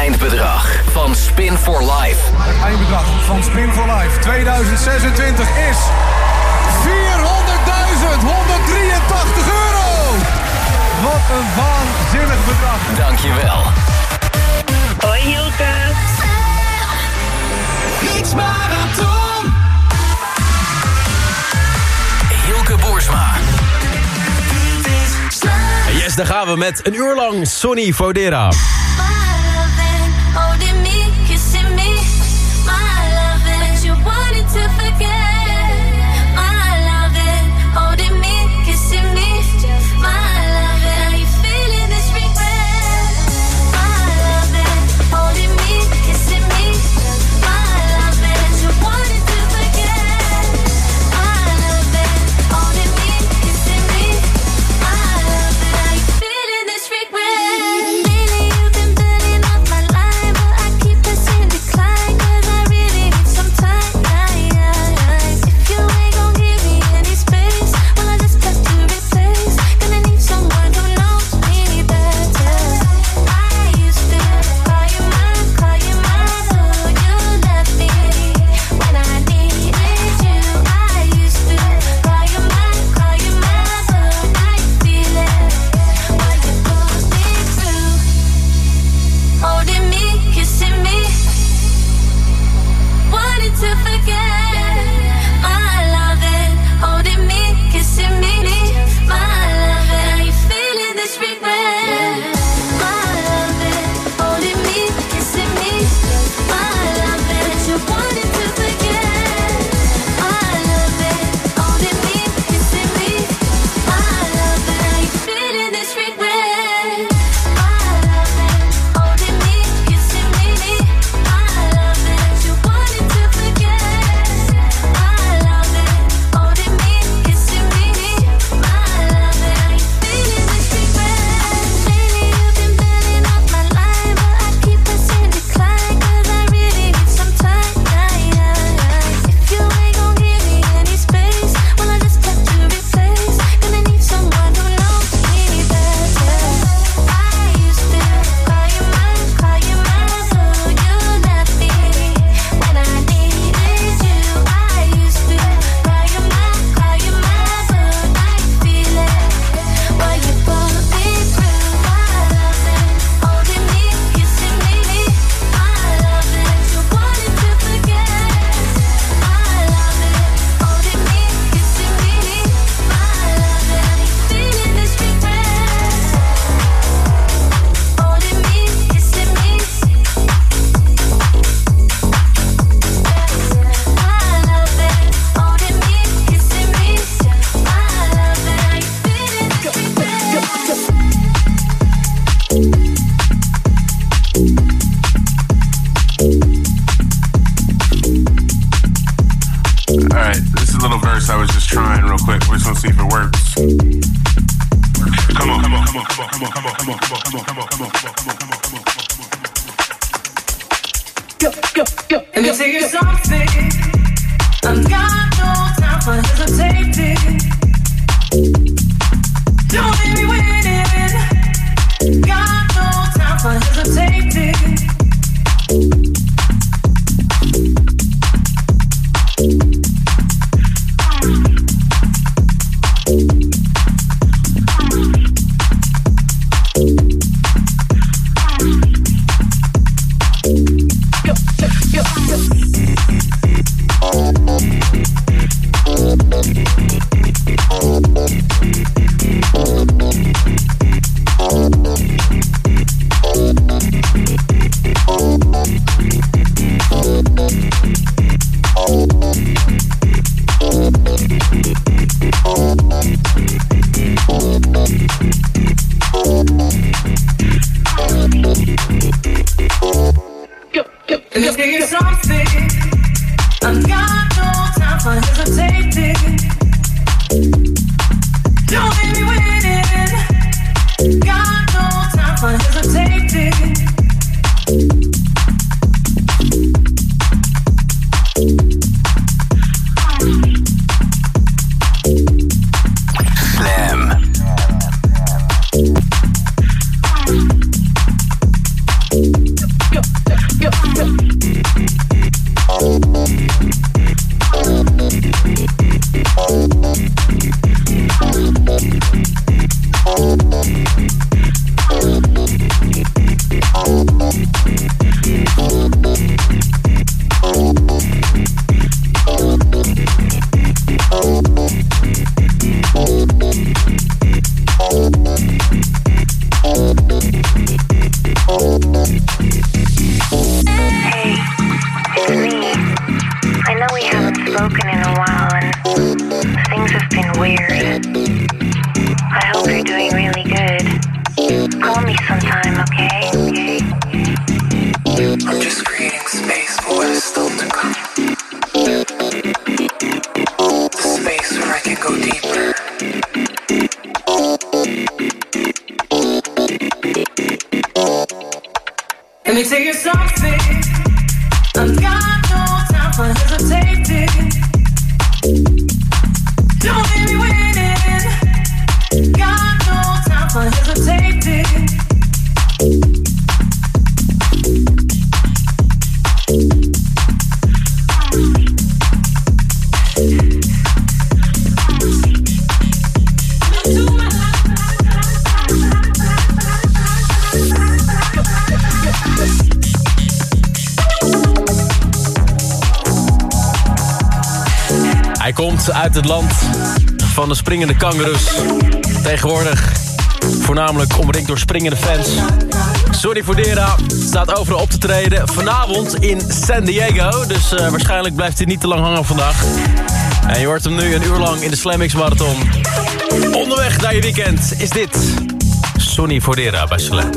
eindbedrag van Spin for Life. Het eindbedrag van Spin for Life 2026 is 400.183 euro. Wat een waanzinnig bedrag. Dankjewel. Hoi Hilke. Niks marathon. Hilke Boersma. Yes, daar gaan we met een uur lang Sony Fodera. Let me give something. I've got no time for hesitating. Hit me with me tell you something. I've got no time for hesitating. Uit het land van de springende kangaroes. Tegenwoordig voornamelijk omringd door springende fans. Sorry voor Dera staat overal op te treden. Vanavond in San Diego. Dus eh, waarschijnlijk blijft hij niet te lang hangen vandaag. En je hoort hem nu een uur lang in de Slam X Marathon. Onderweg naar je weekend is dit Sonny Fordera bij Slam.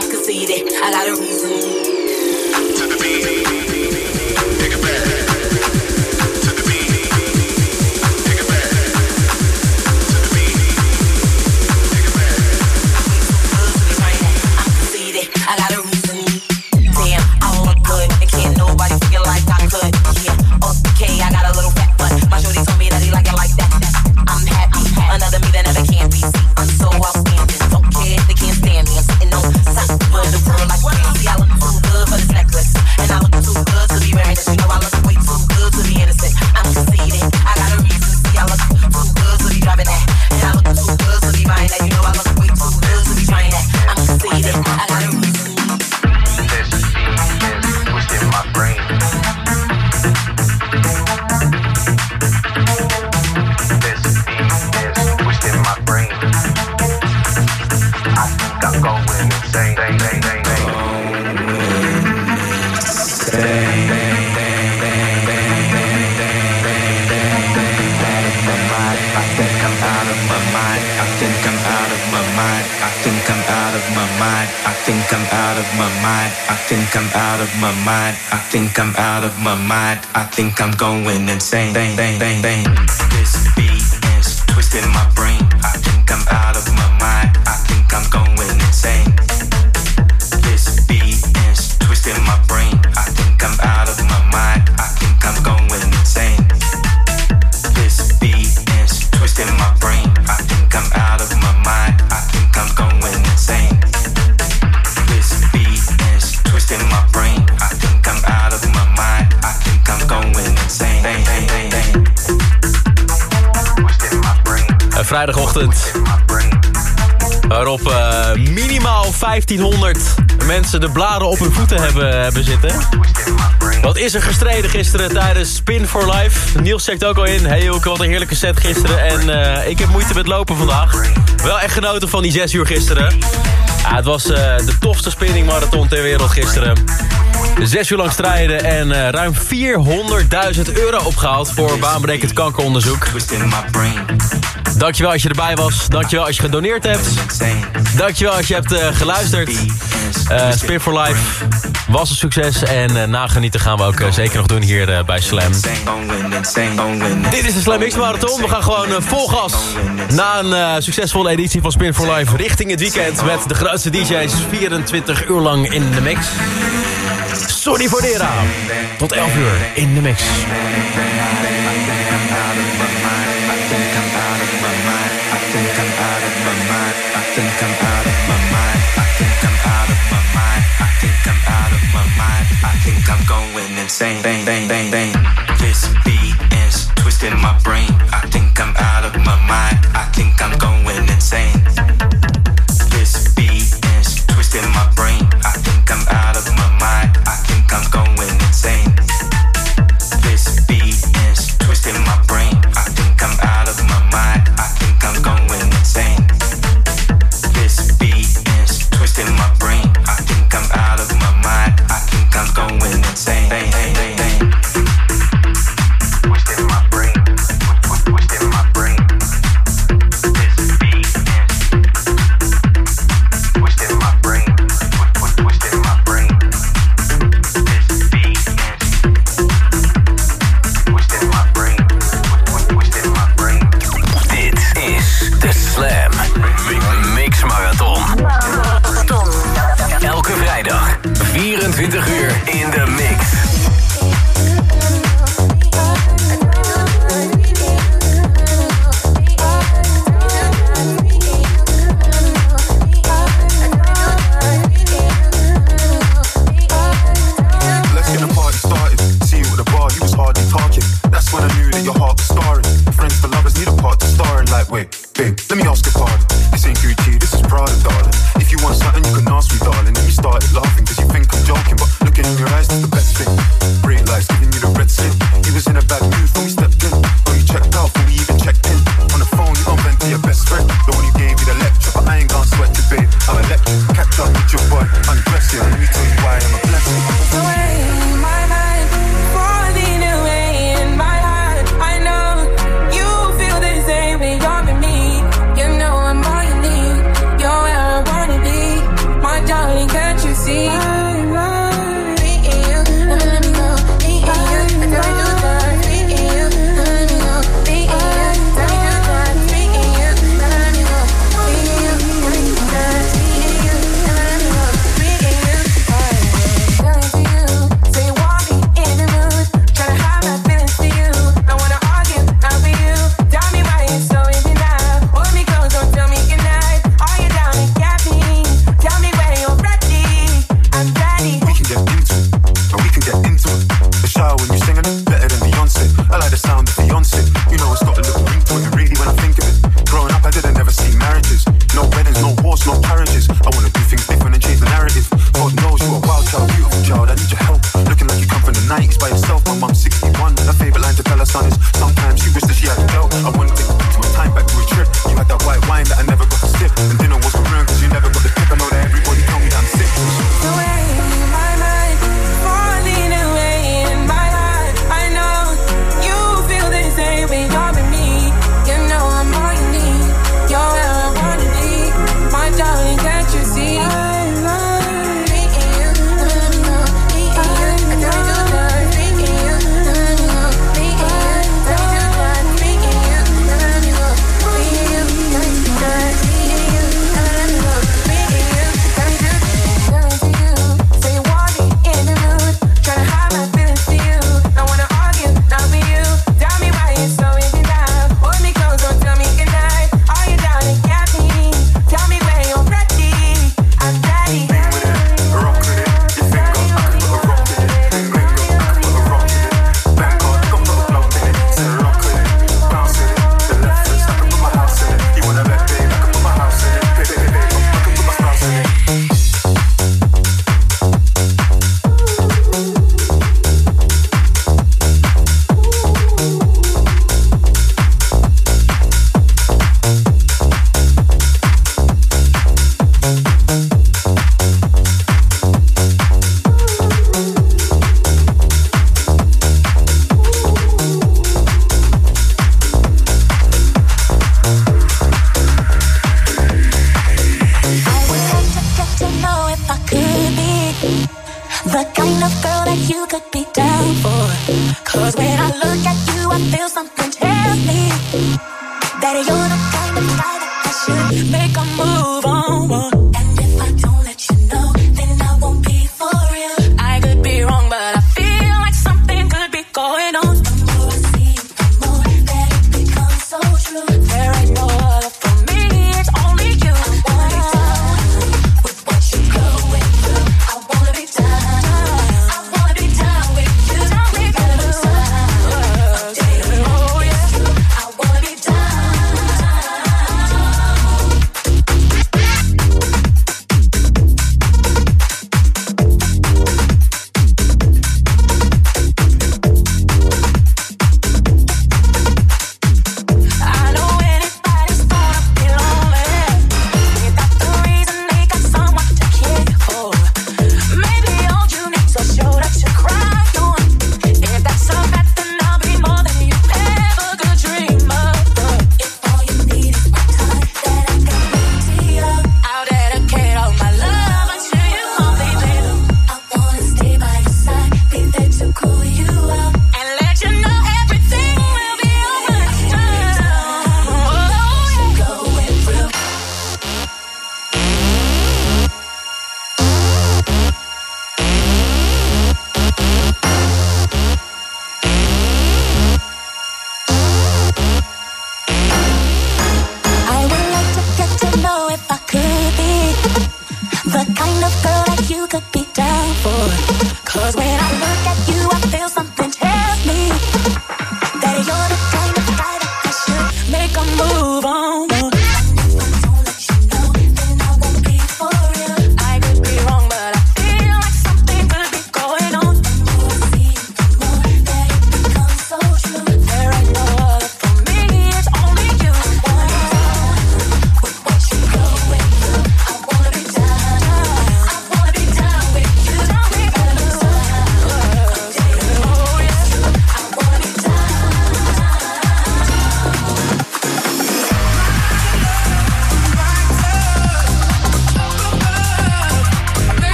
I'm conceited. I got a reason. think I'm going insane. 1500 mensen de bladen op hun voeten hebben, hebben zitten. Wat is er gestreden gisteren tijdens Spin for Life? Niels zegt ook al in, hey Hoek, wat een heerlijke set gisteren. En eh, ik heb moeite met lopen vandaag. Wel echt genoten van die 6 uur gisteren. Ja, het was eh, de tofste spinningmarathon ter wereld gisteren. Zes uur lang strijden en eh, ruim 400.000 euro opgehaald voor baanbrekend kankeronderzoek. Dankjewel als je erbij was. Dankjewel als je gedoneerd hebt. Dankjewel als je hebt eh, geluisterd. Eh, Spin for Life was een succes. En nagenieten gaan we ook zeker nog doen hier bij Slam. Dit is de Slam X Marathon. We gaan gewoon vol gas na een succesvolle editie van Spin for Life richting het weekend. Met de grootste DJ's 24 uur lang in de mix. Sorry Fodera. Tot 11 uur in de mix. Bang, bang. The kind of girl that you could be down for. Cause when I look at you, I feel something tells me that you're the.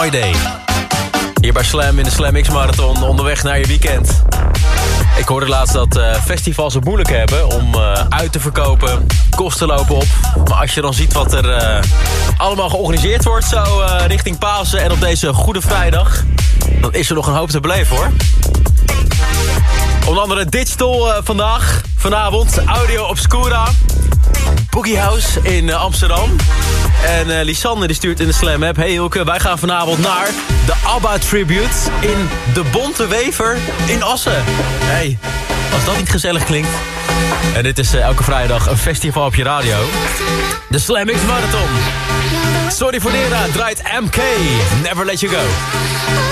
My day. Hier bij Slam in de Slam X Marathon onderweg naar je weekend. Ik hoorde laatst dat eh, festivals het moeilijk hebben om eh, uit te verkopen. Kosten lopen op. Maar als je dan ziet wat er eh, allemaal georganiseerd wordt... zo richting Pasen en op deze Goede Vrijdag... dan is er nog een hoop te beleven hoor. Onder andere Digital vandaag. Vanavond Audio Obscura. Boogie House in Amsterdam. En eh Lisanne die stuurt in de Slam app. Hey Hilke, wij gaan vanavond naar de ABBA Tribute in de Bonte Wever in Assen. Hey, als dat niet gezellig klinkt. En dit is eh, elke vrijdag een festival op je radio. De Slam X Marathon. Sorry voor Dera, draait MK. Never let you go.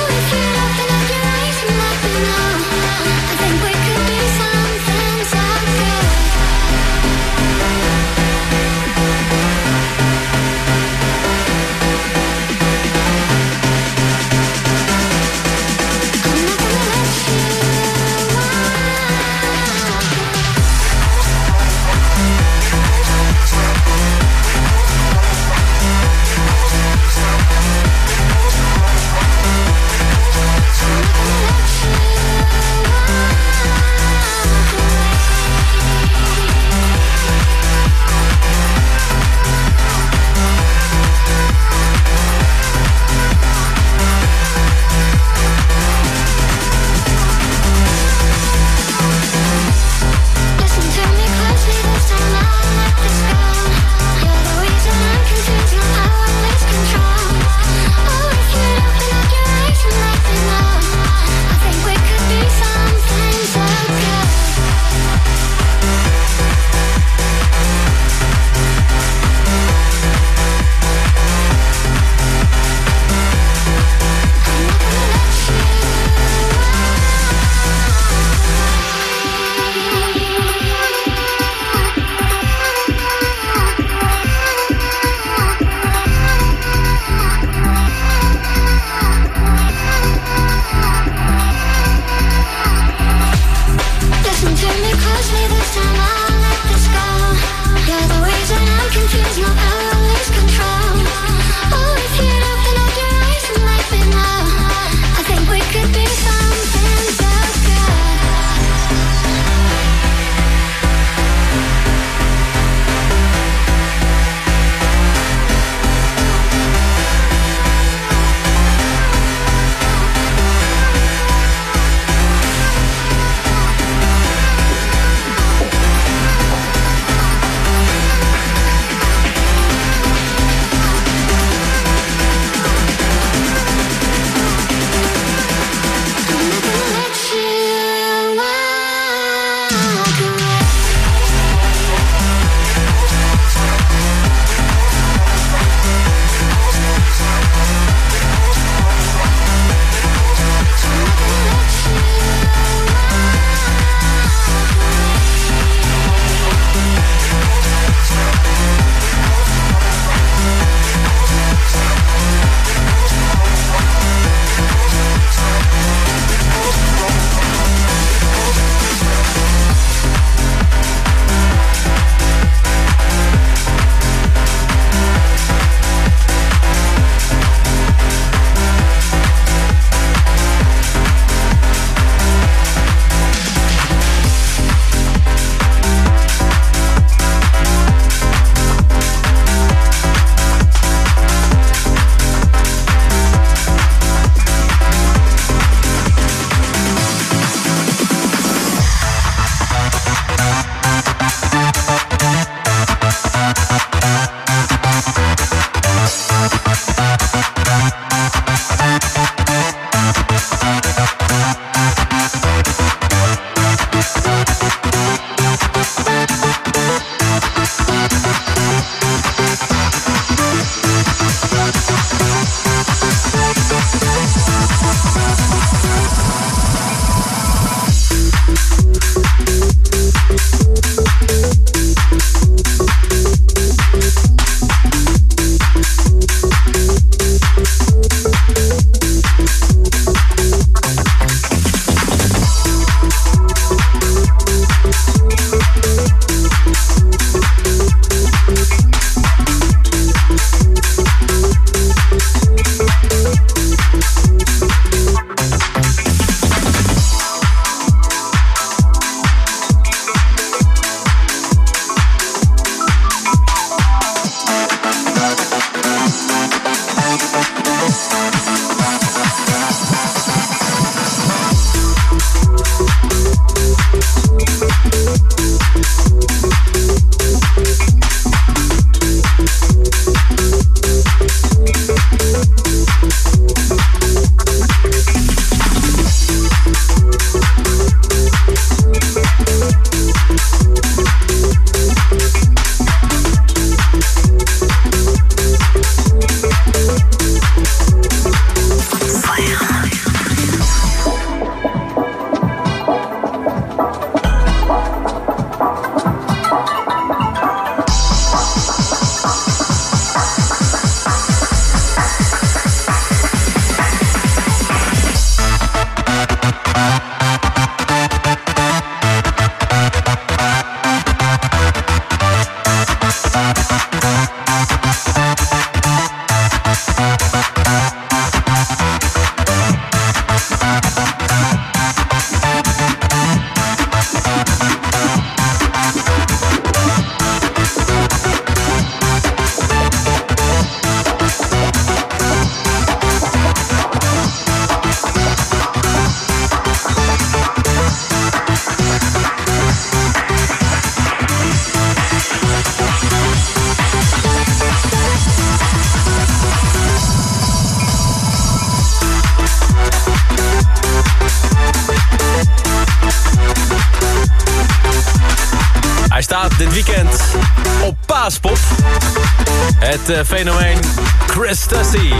Het eh, fenomeen Chris Tussy.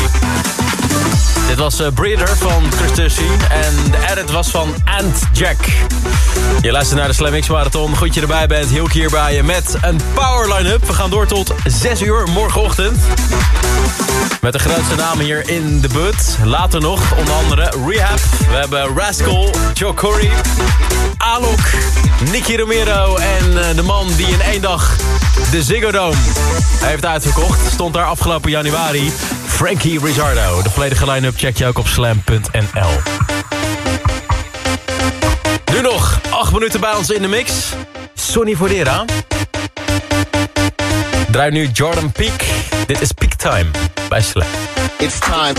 Dit was eh, Breeder van Chris Tussy. En de edit was van Ant Jack. Je luistert naar de Slam Marathon. Goed je erbij bent. Hielk hier bij je met een power line-up. We gaan door tot 6 uur morgenochtend. Met de grootste namen hier in de but. Later nog onder andere Rehab. We hebben Rascal, Joe Corey, Alok, Nicky Romero... en eh, de man die in één dag de Ziggo Dome heeft uitverkocht. Stond daar afgelopen januari. Frankie Rizzardo. De volledige line-up check je ook op slam.nl. Nu nog 8 minuten bij ons in de mix. Sonny Fodera. Draai nu Jordan Peak. Dit is Peak Time bij Slam. It's time.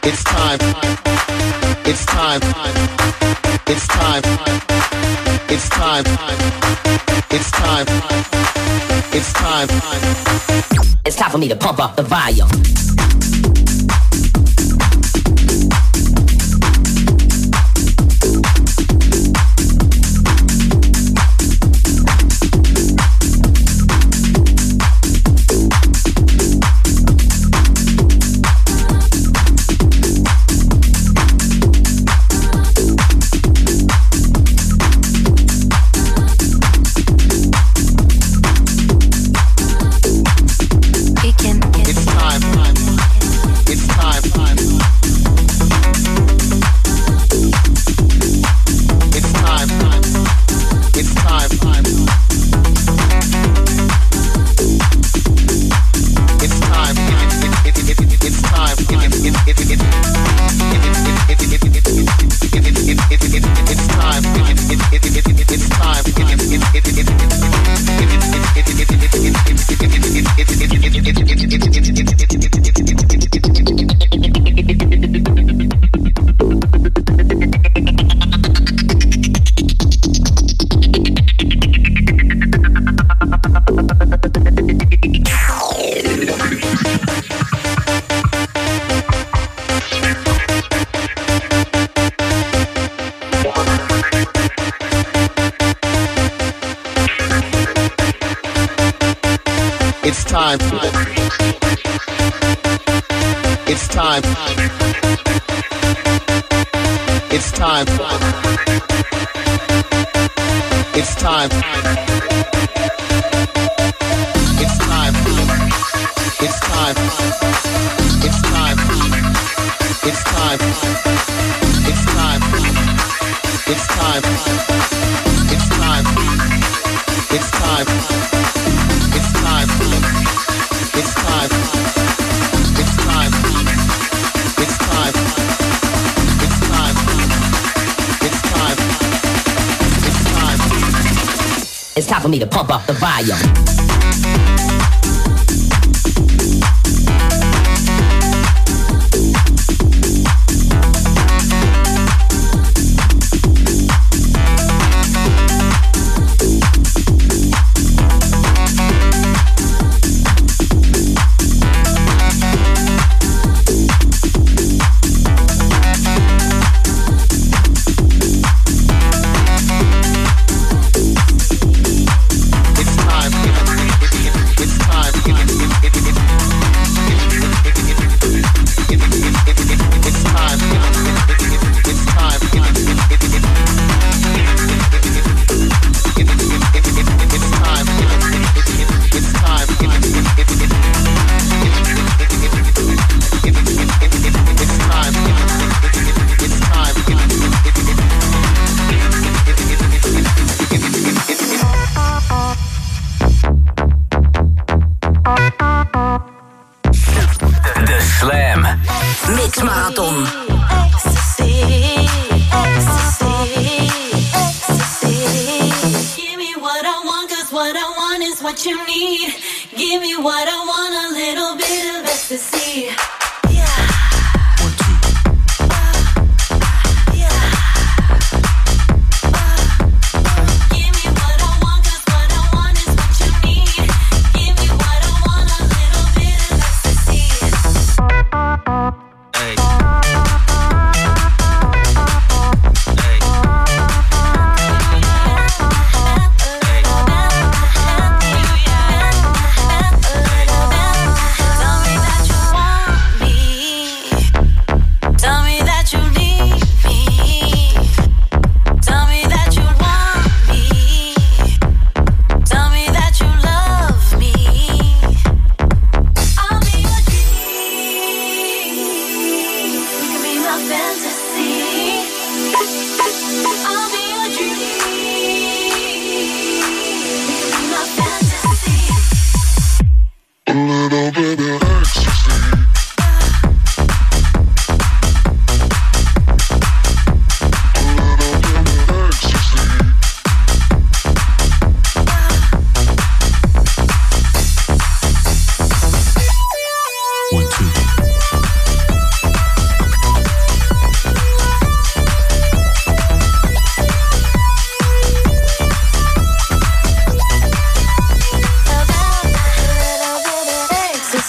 It's time. It's time. It's time. It's time. It's time. It's time. It's time It's time for me to pump up the volume. Time for me to pump up the volume.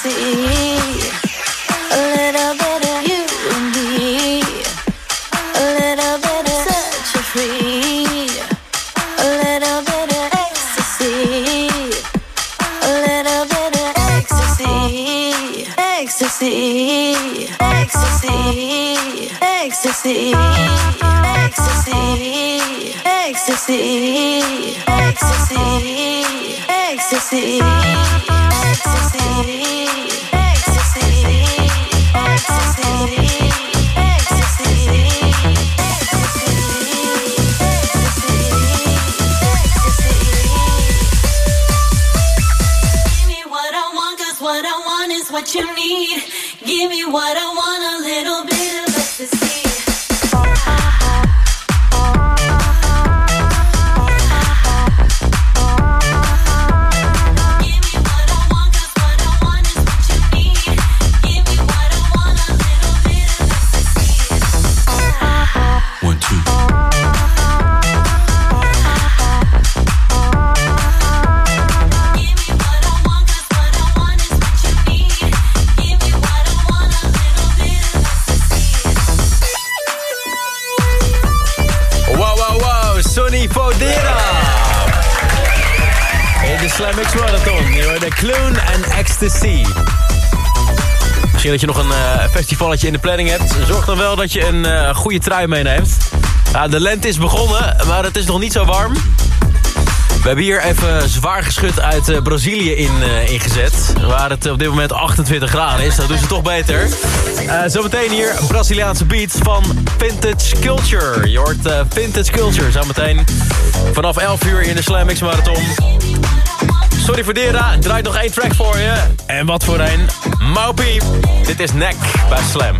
see. Misschien dat je nog een eh, festivalletje in de planning hebt. Zorg dan wel dat je een eh, goede trui meeneemt. Ja, de lente is begonnen, maar het is nog niet zo warm. We hebben hier even zwaar geschud uit eh, Brazilië in, ingezet. Waar het op dit moment 28 graden is. Dat doen ze toch beter. Zometeen hier Braziliaanse beat van Vintage Culture. Je hoort Vintage Culture zometeen vanaf 11 uur in de Slam Marathon. Sorry voor Dera, draait nog één track voor je. En wat voor een. Maupie. Dit is Nek bij Slam.